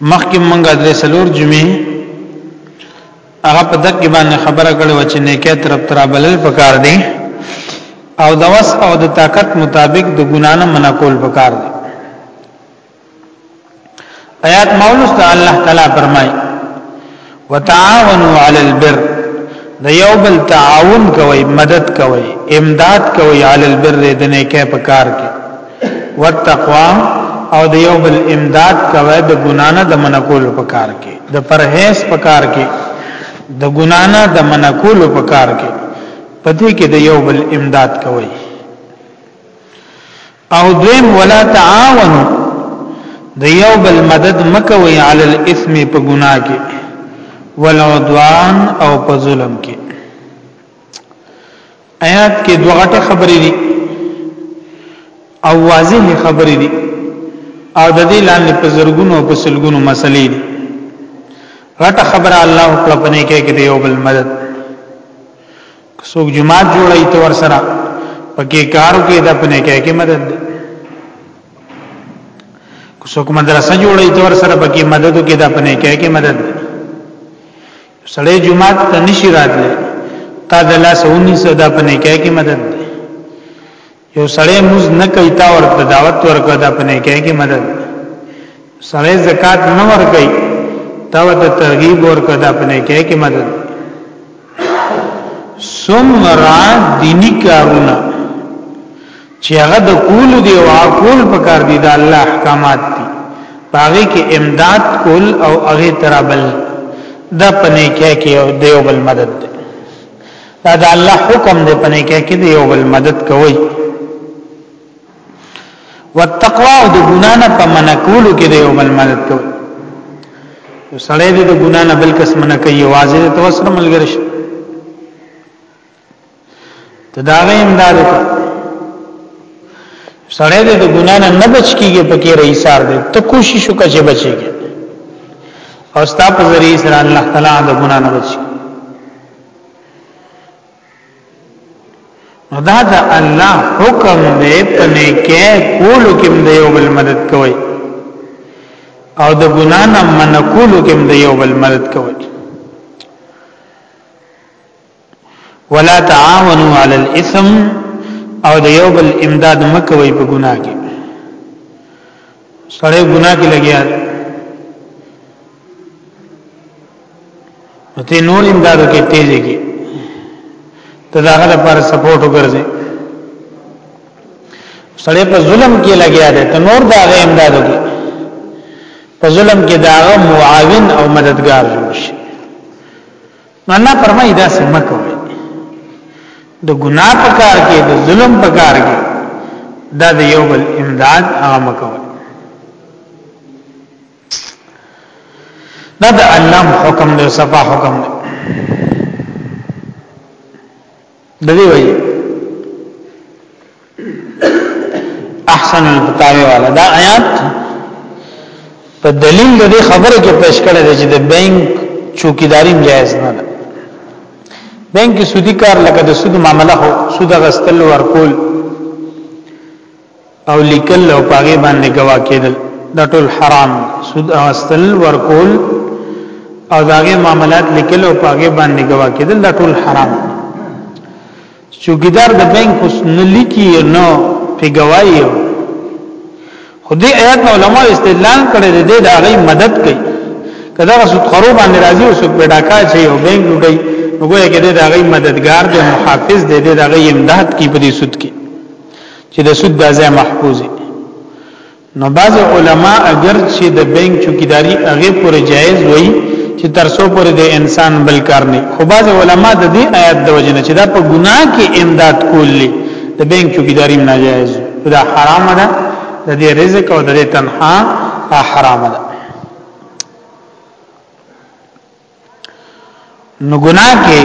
مخکې مونږه درې سلور جمعې هغه په دقیق باندې خبره کړې و چې نیکه طرف تر بلل پکار دی او د وس او د طاقت مطابق د ګنانه منکول پکار دی آیات مولوس ته الله تعالی فرمایي وتعاونوا علی البر د یو بل تعاون کوي مدد کوي امداد کوي علی البر د نیکه په کار کې وتقوا او د یو بل امداد کوي د ګنانه د منکول په کار کې د پرهیز په کار کې د ګنانه د منکول په کار کې پدې کې د یو بل امداد کوي او دویم ولا تعاونو د یو بل مدد مکوي علی الاثم په ګناه کې ولعدوان او په ظلم کې آیات کې دوه غټه خبرې دي او واضح خبرې دي او د دې لاندې په زرګونو او په سلګونو مسلې دي غټه خبره الله په پنه کې کې دی یو بل مدد څوک جماعت جوړای ته ور سره پکې کارو کې د پنه کې کې مدد دی څوک مدرسه جوړای ته ور سره پکې مدد کې د پنه کې کې مدد دی سړی جماعت ته نشی راتلی تا د لاس ونی صدا پنه کې کې مدد دی یو سړی موز نه کوي تا ورته دعوت ورکړه دا پنه کوي کې مدد سړی زکات نه ورکړي تا ورته ترغیب ورکړه دا پنه کوي کې مدد سمرا دینی کارونه چې هغه د کول دی او کول پکار دی د الله احکامات دي پاره کې امداد کول او هغه ترابل دا پنه کوي کې او دیو بل مدد دی دا د الله حکم دی پنه کې کې دی او بل مدد کوي والتقوا او د ګنا نه په من کولو کې دی او بل مدد کوي سړی دې د ګنا نه بل کس من کوي واځي ته وسره ملګری شي تداغه امداد ته سړی د ګنا نه نه بچ کیږي پکې رئیسار دی ته کوشش وکړه چې بچیږي او ستا په ذریعہ سره الله تعالی د ګنا نه بچي نو دا د الله حکم دی په نیکه کولو کې د یو بل مدد کوي او د ګنا نه منکولو کې د یو بل مدد کوي ولا تعاونوا علی الاثم او د یو بل امداد مکوي په ګناه کې سړی ګناه کې لګیا ته نور امدادو کې تیزې کې ته دا غره پر سپورټ وګرځي سړی په ظلم کې لګیا دی ته نور دا غره امدادو کې په ظلم کې دا معاون او مددگار جوړ شي نو الله فرمایي دا سمه کوي د ګناه په کار کې د ظلم په کار کې دا د یو بل امداد هغه مکوي دا د الله حکم دی صفه حکم دی د دې وایي احسن الفتاوی والا دا آیات په دلیل د دې خبره کې پیش کړی دی چې د بانک چوکیداری جایز نه ده بانک سودی کار لکه د سود معاملې خو سود غستل ورکول او لیکل او پاغه باندې گوا کېدل دا ټول حرام سود اوستل ورکول او داغه معاملات لیکل او پاغه باندې گوا کېدل دا ټول حرام چوګیدار د بانک اوس نه لیکي نو په گوايي خدای آیات علماء استدلال کړي د دې داغه مدد کوي کله رسول خرو باندې راځي او څوک پیډاکا شي او بانک لټي نو ګویا کې د هغه مددگار دی محافظ دی د هغه امداد کی په دې سود کې چې د سود دا ځای محفوظ دی نو بعض علما اگر چې د بانک چوکیداری هغه پر جایز وایي چې تر څو پر د انسان بل کار نه خو بعض علما د دې آیات د وجنه چې دا په ګناه کې امداد کولی د بانک چوکیداری ناجایز دا حرام ده د دې رزق او د دې تنها حرام ده نو ګناه کې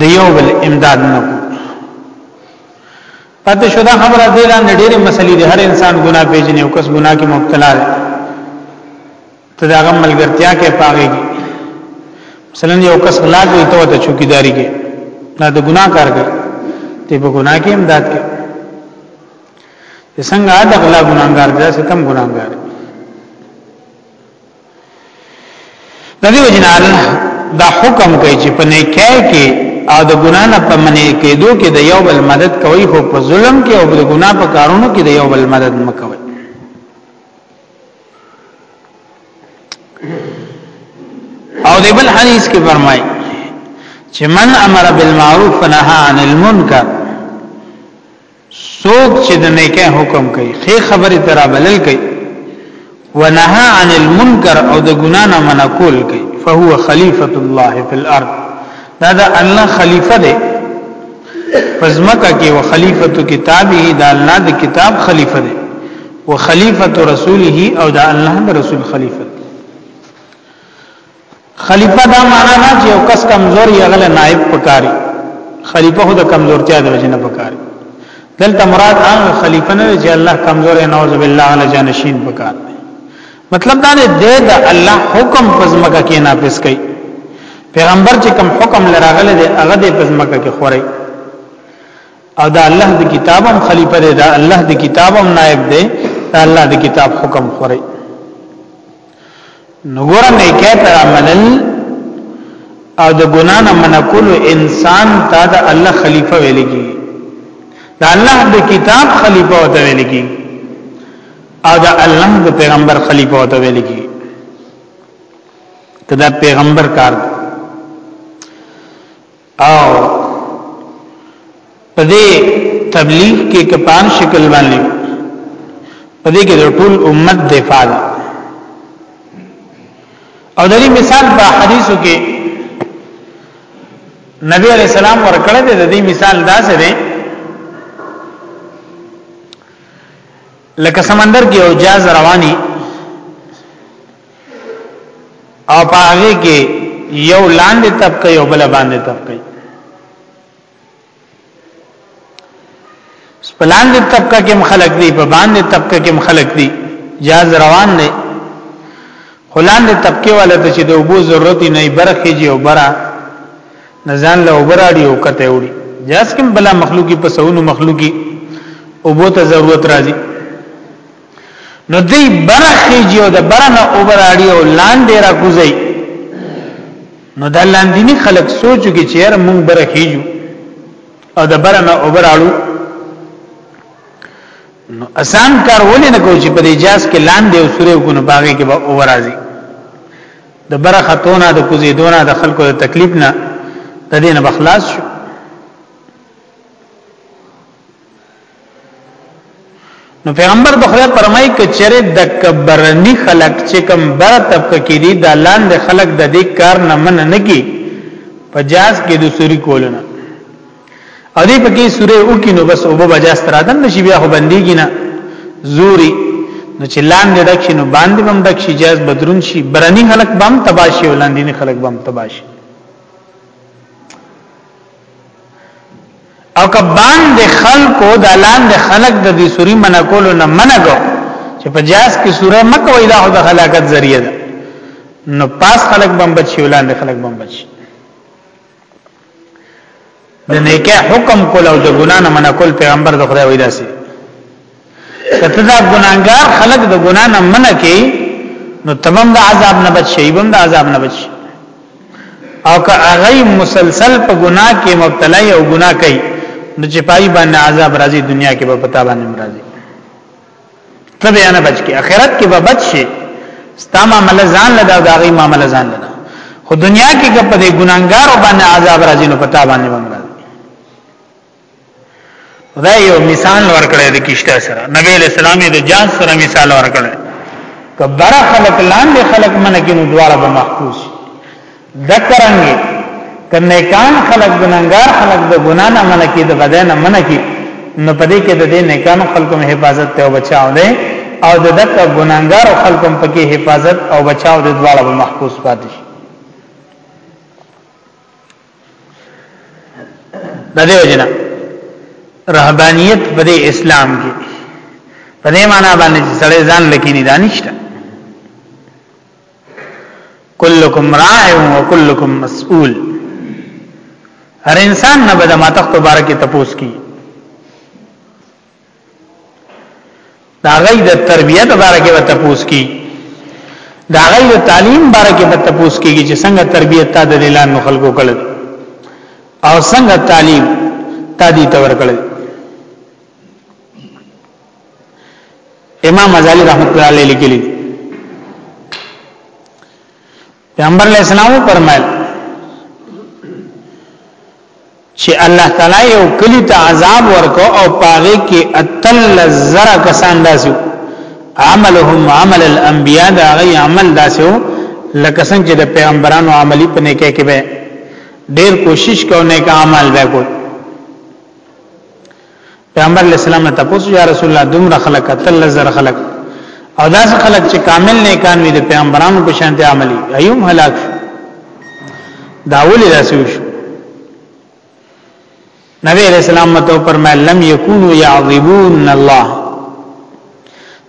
د یو بل امداد نه کو پته شو دا خبره دی لاندې ډېرې مسلې دي هر انسان ګناه پیژني او کس ګناه کې مبتلا دی ته دا غم ملګرتیا کې پاږي مثلا یو کس غلا کوي ته ته چوکیداری کې دا د ګناه کار کوي ته په ګناه کې امداد کوي څنګه دا غلا ګناګار دی ستم ګناګار دی د دې وجنه الله دا حکم کوي چې په نیکه کې او د ګنا نه په منې کېدو کې د یو بل مدد کوي خو په ظلم کې او د ګنا په کارونو کې د یو بل مدد مکوي او د بل حدیث کې فرمایي چې من امر بالمعروف ونهى عن المنکر سوک چې د نیکه حکم کوي خې خبره ترا بلل کوي ونهى عن المنکر او د ګنا نه منع کول کوي فهو خلیفۃ الله فی الارض دا د الله خلیفہ دی پزمکه کې او خلیفۃ کتابه دا الله د کتاب خلیفہ دی او خلیفۃ رسوله او دا الله د رسول خلیفہ خلیفہ دا معنا نه چې یو کس کمزور یې غل نائب پکاري خلیفہ خو د کمزورتیا د وجې نه پکاري دلته مراد هغه خلیفہ نه چې الله کمزور یې نعوذ بالله علی جانشین پکار دی مطلب دا دی د الله حکم پزماکه کې نافذ کړي پیغمبر چې کوم حکم لراغله دی هغه د پزماکه کې خوري او دا الله د کتابم خلیفہ دی دا الله د کتابم نائب دی دا الله د کتاب حکم خوري نور نه کې پر عملل او د ګنا نه منکول انسان ته د الله خلیفہ ویل کی د الله د کتاب خلیفہ وته ویل کی او د الله د پیغمبر خلیفہ وته ویل کی کدا پیغمبر کار دی او په دې تبلیغ کې کپان شکل باندې په دې کې د ټول امت دفاع ده او د دې مثال په حدیثو کې نبی علیہ السلام ورکړه د دې مثال داسې دی لکه سمندر کې او جاز رواني او پاغه کې یو لاندې طبقه یو بل باندې طبقه سپلاندې طبقه کې مخلق دي په باندې طبقه کې مخلق دي جاز روان دي خلاندې طبقه والے ته چې د وبو ضرورت نه برخه جي او برا نه ځان له وبراړي او کته وړي جاس کوم بلا مخلوقي په سونو مخلوقي او بو ته ضرورت راځي نو دی برخې جو د برنه وبراړي او لاندې را کوزي نو د لاندینی خلک سوچو کې چیر مونږ برخې جو او د برنه وبراړو نو اسان کار ولې نه کوي چې په دې جاس کې لاندې او سورې کو نو باغې کې به وبراځي د برختونه د کوزیدونه د خلکو د تکلیف نه د دینه بخلاص شو نو پیغمبر د خدای فرمایي ک چره د کبرنی خلق چې کم بر طبقه کې دي د لاند خلق د دې کار نه من نه کی پجاز کې د سوري کولونه او دې پکې سوره او کې نو بس او به بجا سترادن نشي بیا خو بنديږي نه زوري نو چې لاندې ډک شي نو باندې بم ډک شي جاز بدرون شي برني خلک بم تباشي ولاندې نه خلک بم تباشي او که باندې خلکو د لاندې خلک د دې سوري منع کولو نه منع کو چې په جاز کې سوره مکه وای دا خو د خلاقت ذریعہ ده نو پاس خلک بم بچي ولاندې خلک بم بچي د نیکه حکم کول او د ګنا نه منع کول پیغمبر د خدای وی داسي کته دا ګناګار خلق د ګنا نه منع کی نو تمام د عذاب نه بچ شي بم د عذاب نه بچ او که هغه مسلسل په ګنا کې مبتلا او ګنا کوي نو چې پای باندې عذاب راځي دنیا کې به پتا باندې راځي ته به نه بچ کی اخرت کې به بچ شي ستا معاملې ځان لدا او داغي معاملې ځان لدا خو دنیا کې که په دې ګناګارو باندې عذاب راځي نو پتا باندې باندې دا یو مثال ورکړی د کشته سره نبی له سلامي د جان سره مثال ورکړی کبره خلق لاندې خلق منکه نو دواړه به محفوظ دکرنګي کنه کان خلق ګناګار خلق د ګنا نه منه کی د غدا نه منه کی نو پدې کې د دې نه کان خلقو حفاظت ته بچاو دی او د دک ګناګار خلقو پکې حفاظت او بچاو د دواړو محفوظ پاتې شي د دې وجنه رهبانيت په اسلام کې په دې معنی باندې چې سړی ځان لکینی دانشته کلکم راع و کلکم مسئول هر انسان نه بده ما تخت بارکه تپوس کی دا غي د تربيت بارکه و تپوس کی دا غي د تعلیم بارکه و تپوس کیږي چې څنګه تربيت تا د اعلان مخالکو کړل او څنګه تعلیم تا دي تور کړل امام غزالی رحمت الله علیه لیکلی پیغمبر علیہ السلام فرمایل چې الله تعالی یو کلی ته عذاب ورکو او پاغه کې اتل زرا کسان داسو عملهم عمل الانبیاء دا غي عمل داسو لکه څنګه چې د پیغمبرانو عملی په نه کې کې به ډیر کوشش کو نه کا عمل وکړو پیغمبر علیہ السلام نه تاسو یا رسول الله دومره خلق تل زر خلق او داس خلق چې کامل نه کان وي د پیغمبرانو په شان دي عملي ايوم هلاک داول رسول شو نبی علیہ السلام متو فرمایل لم یکونو یعذبون الله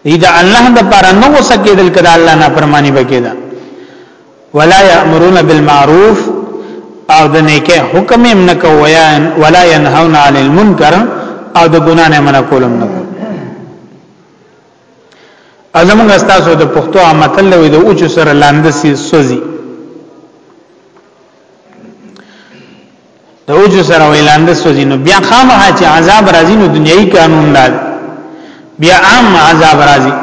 دې دا الله د پر نو سکیدل کړه الله نه فرمانی بکیدا ولا یامرون بالمعروف او د نیکه حکم هم نه کوي ولا ينهون عن المنکر او د ګنا نه منع کولم نه ازمن استاسو د پښتو عامتل وي د اوچ سره لاندې سوزي د اوجو سره ویلاند سوځي نو بیا خامخا چې عذاب راځي نو دنیوي قانون دا بیا عام عذاب راځي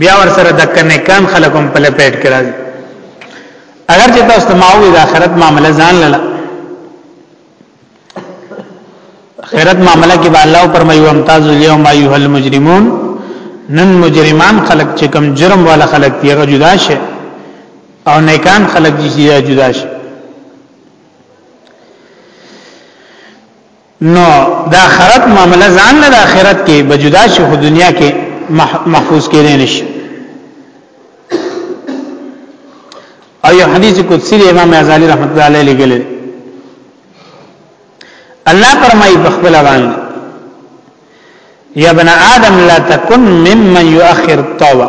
بیا ور سره د کنيکان خلکم په لپیټ کې راځي اگر چې تاسو ته ماوي د آخرت معاملې ځان لاله خیرت معاملہ کې به الله فرمایو امتاز اليوم ايها المجرمون نن مجرمان خلق چې کم جرم والا خلق دی هغه جدا شه او نیکان خلق دي چې جدا شه نو د آخرت معاملې ځان له آخرت کې بجدا شي خو دنیا کې محفوظ کېدې نشي او یو حدیث قدسی دی امام غزالی رحمت الله علیه لګل الله فرمایي په خپل باندې یا ابن آدم لا تکن ممن یؤخر التوبه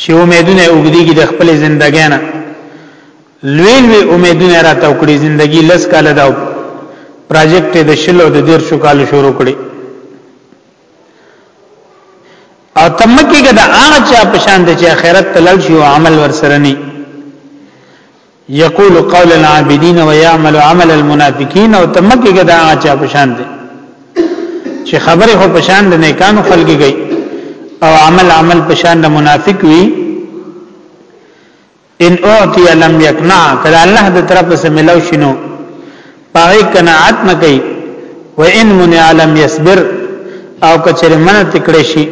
چې امیدونه اوګدیږي د خپل ژوندګۍ نه لوی لوی امیدونه را توکړي ژوندګي لس کاله دا پروجیکټ د شلو د دیر شو کال شروع کړي او تمکیګه د هغه چا پشان د چې آخرت تلل شي او عمل ورسره نه یقول قول العابدین و یعمل عمل المنافقین او تمکه کدا چا پشان دي چې خبره خو پشان د نیکانو خلګي گئی او عمل عمل پشان د منافق وی ان اعطی لم یقنع کله الله د طرف سره ملو شنو پای قناعت نه کوي و ان من علم يصبر او کچره من تکړه شي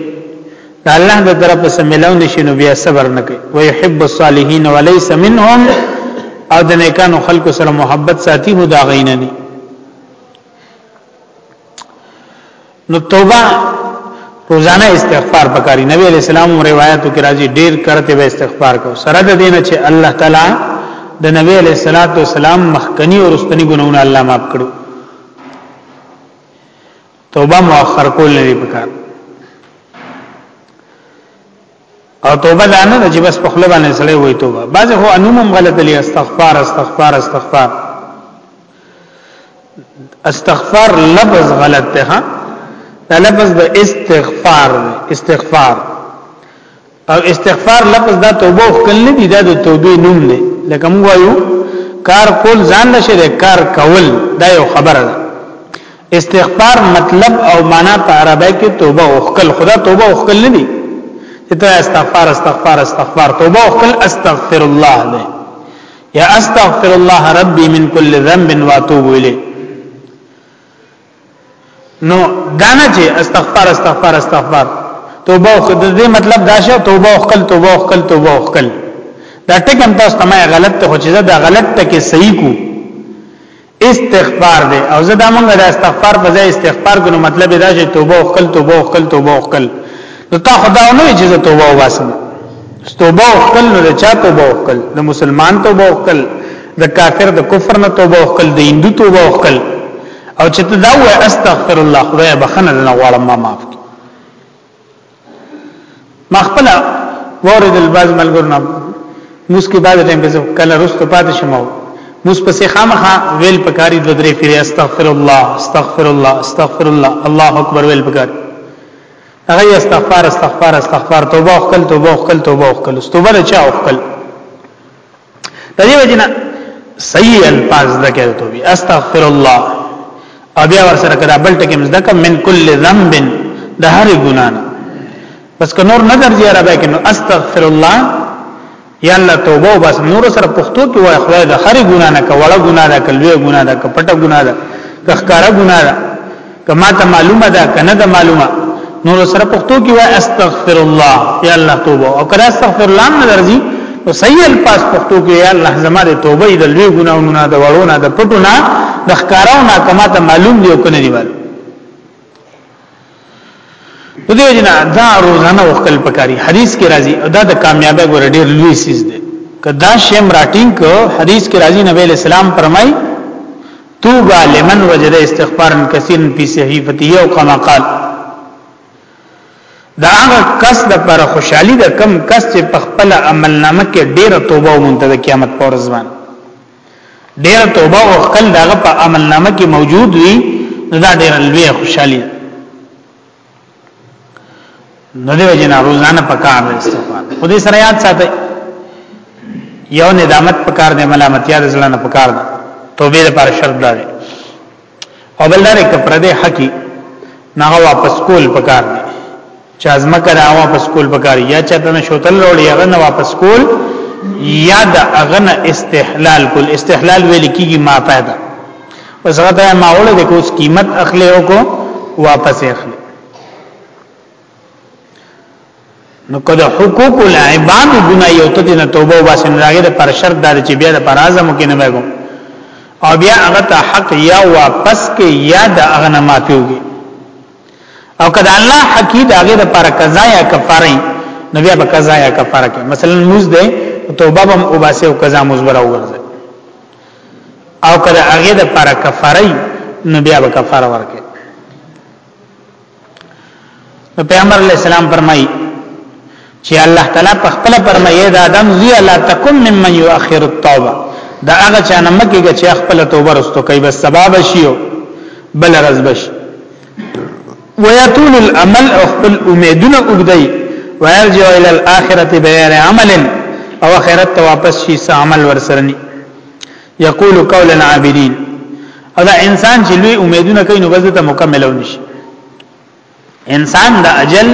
د الله د طرف سره ملاو نشي نو بیا صبر نه کوي و يحب الصالحين وليس منهم او د نیکانو خلکو سره محبت ساتي هو دا غینه نه نو توبه روزانه استغفار پکاري نبی علیہ السلام روایتو کې راځي ډیر کرته به استغفار کو سره د دینه چې الله تعالی د نبی علیہ الصلوۃ والسلام مخکنی او رستنی ګناونه الله معاف کړو توبه مؤخر کول نه پکار او توبه دا نه چې بس په خپل باندې سړی وای توبه بعض هو انوم غلط لري استغفار استغفار استغفار استغفار لفظ غلط دی ها دا لفظ د استغفار استغفار او استغفار لفظ دا توبه خپل نه دی دا د توبې نوم دی لکه موږ وایو کار کول ځان نشي کار کول دا یو خبره ده استغفار مطلب او معنا په عربی کې توبه او خپل خدا توبه او خپل نه دي ته استغفار استغفار استغفار توبه او خپل استغفر الله دی یا استغفر الله ربي من كل ذنب واتوب الیه نو دانه چې استغفار استغفار استغفار توبه او خپل دې مطلب دا شه توبه او خپل توبه او خپل توبه او خپل دا ټکم تاسو ته غلط ته خو چې دا غلط ته کې صحیح کو استغفار دی او زه دا مونږ د استغفار په ځای استغفار ګنو مطلب دا چې توبه او خپل توبه او خپل توبه او خپل نو تا خدا نو چې زه توبه واسم توبه او خپل نو چا توبه او خپل د مسلمان توبه او خپل د کافر د کفر نه توبه او خپل د هندو توبه او خپل او چې ته دا وای استغفر الله خدای بخنه نه غواړم ما معاف مخبلا ورد الباز ملګرنا موس کې بعد ټیم به کله رستو پاتې شمو موس پسې خامخا ویل پکاري د درې پیری استغفر الله استغفر الله استغفر الله الله اکبر ویل پکاري هغه استغفار استغفار استغفار توبه وکړ توبه وکړ توبه وکړ توبه چا وکړ د دې وجنه صحیح الفاظ ذکر ته وي استغفر الله او بیا ور سره کړه بل ټکم ذکر من کل ذنب د هر ګنا نه بس که نور نظر دی عربه کې نو استغفر الله یا الله توبه بس نور سره پښتو کې وای خدای د هر ګنا نه کوړه ګنا ده کلوې ګنا ده کپټه ګنا ده کخکارا ګنا ده کما ته معلومه ده کنه ده معلومه نور سره پښتو کې وای استغفر الله یا الله توبه او کړه استغفر الله نه درځي نو صحیح الفاظ پښتو کې یا الله زما د توبه د لوی ګناونو نه د وړو نه د پټو نه د ښکارو نه کما ته معلوم دی او کنه دی وای په دې جنا دا روزانه وکړ پکاري حدیث کې راځي دا د کامیابی ګور ډیر لوی سیز دی کدا شیم راټینګ حدیث کې راځي نبی اسلام فرمای توبه لمن وجد استغفارا کثیرا فی صحیفته او کما قال دا هغه کس د پر خوشحالي د کم کس چې په خپل عمل نامه کې ډیره توبه او منتظر قیامت پر ځوان ډیره توبه او خپل دغه په عمل نامه کې موجود وي دا ډیره لوی خوشحالي نو دیو جن روزانه پکار دی استغفار خو دې سره یاد ساتي یو ندامت پکار دی ملامتیا د ځلانه پکار دی توبه لپاره شرط دی او بل لري کپر دې حقي نه واپس کول پکار دی چې ازمه کرا واپس کول پکار یا چاته نه شوتل وروړي هغه نه واپس کول یا د اغنه استحلال کول استحلال ویل کیږي ما پیدا اوس هغه ته ما وړه د کوس قیمت اخلي او کو واپس اخلي نو کله حقوق العباد ګنا یو ته نه توبه واسن راغی د پر شرط دار چې بیا د پر اعظم کې نه بګو او بیا هغه ته حق یا واپس کې یا د هغه نه معافيږي او کله الله حقي د هغه د پر قضا یا کفاره نو بیا په قضا یا کفاره کې مثلا موز ده توبه بم او باسه او قضا مزبره وګرځي او کله هغه د پر کفاره نو بیا به کفاره ورکړي نو پیغمبر علی السلام فرمایي چې الله تعالی په خپل فرمایي د آدم زی لا تکم ممن یؤخر التوبه دا هغه چا نه مکیږي چې خپل توبه رستو کوي بس سبب شيو بل رز بشي ويطول الامل او خپل امیدونه وګدای ويرجع الى الاخره بغیر عمل او اخرت ته واپس شي څه عمل ورسرني یقول قول العابدین او دا انسان چې لوی امیدونه کوي نو غزه ته مکمل ونشي انسان د اجل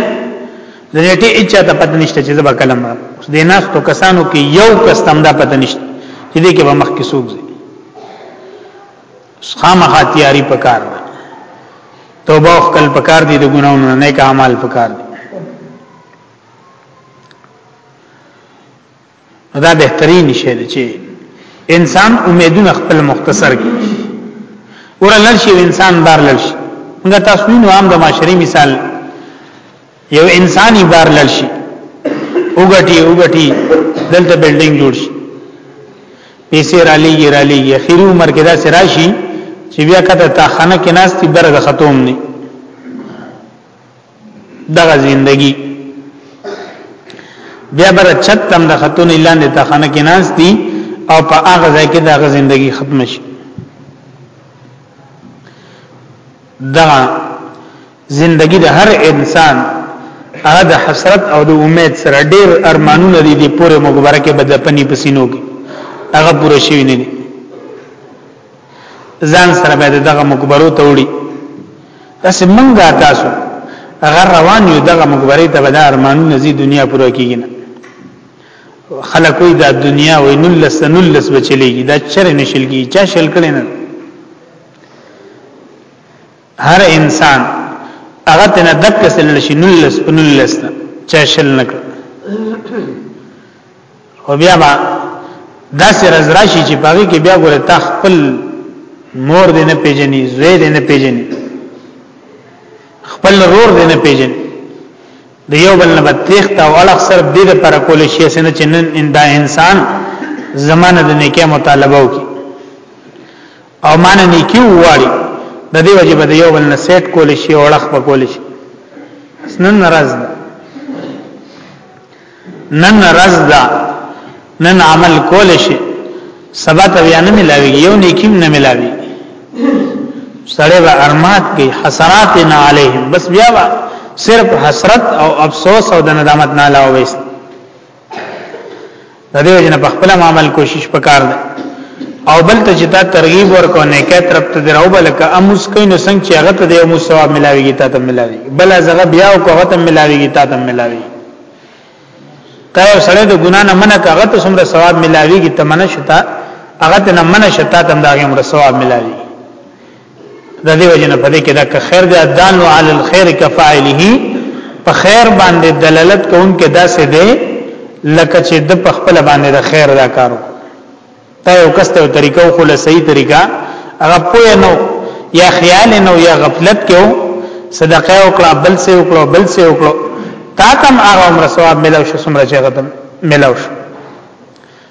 د نیټه اچا ته پته نشته چې زبا کلم اوس د ناس تو کسانو کې یو کس تم دا پته نشته چې دې کې به مخ کې سوق خامخا تیاری پکار ده توبه او خپل پکار دي د ګناونو نه نیک اعمال پکار دي دا بهترین شی دی چې انسان امیدونه خپل مختصر کړي ورلل شي انسان بار لل شي موږ تاسو نو عام د معاشري مثال یو انساني بار لړ شي وګټي وګټي دلته بلډینګ جوړ شي پیسې را لېږي را لېږي اخیری عمر کې دا سراشي چې بیا کته تا خانه کې ناشتي بر د ختم نه دغه ژوندۍ بیا بر چتم د خاتون اعلان د تخانه کې ناس دي او په هغه ځای کې دغه ژوندۍ ختم شي دا زندگی د هر انسان هغه د حسرت او د امید سره ډیر ارمانونه دي د پوره مبارکه بد پنی پسینو کې هغه پوره شوی نه دي ځان سره به دغه مقبره ته وړي بس منګه تاسو هغه روان یو دغه مقبره ته به د ارمانونه زی دنیا پوره کیږي نه خلک وي دا دنیا وي نلس نلس بچلېږي دا چر نشل کی چا شل کړي نه هر انسان هغه تنه دک سل شي نلس پنلس چا شل نک او بیا ما دا سر از راشي چې پاګه کې بیا ګوره تا خپل مور دې نه پیژني زوی دې نه پیژني خپل رور دې نه پیژني د یو بل نه بتیخت او الګ سر دې د پر کول شي سن چې نن اندا انسان زمانه د نیکه مطالبه وکي او معنی نیکی وواړي د دې وجه به یو بل نه سیټ کول شي او اړخ به کول شي نن راز ده نن راز ده نن عمل کول شي سبا ته بیا نه ملاوي یو نیکیم نه ملاوي سړی به ارمات کوي حسرات نه علیهم بس بیا به صرف حسرت او افسوس او د ندامت نه علاوه وست د دې وجنه په خپل عمل کوشش وکړ او بل ته چې تا ترغیب ورکو نه کې طرف ته دراو بلک اموس کین څنګه چې هغه ته د مو ثواب ملاويږي تا ته ملاوي بل ازغه بیا او هغه ته ملاويږي تا ته ملاوي تا یو سره د ګنا نه منه هغه ته څومره ثواب ملاويږي ته منه شتا هغه ته نه منه شتا ته دا هغه ثواب ملاوي د دې وجنه په دې کې دا که خیر دی دان علی الخير کفاعله په خیر باندې دلالت کوونکې داسې دی لکه چې د په خپل باندې د خیر دا کارو تا یو کس ته طریقه او خله صحیح طریقه هغه پوه نو یا خیال نو یا غفلت کې صدقه او کړه بل سه او کړه بل سه او کړه تا تم هغه عمر ثواب ملو شو سمره چې غدم ملو شو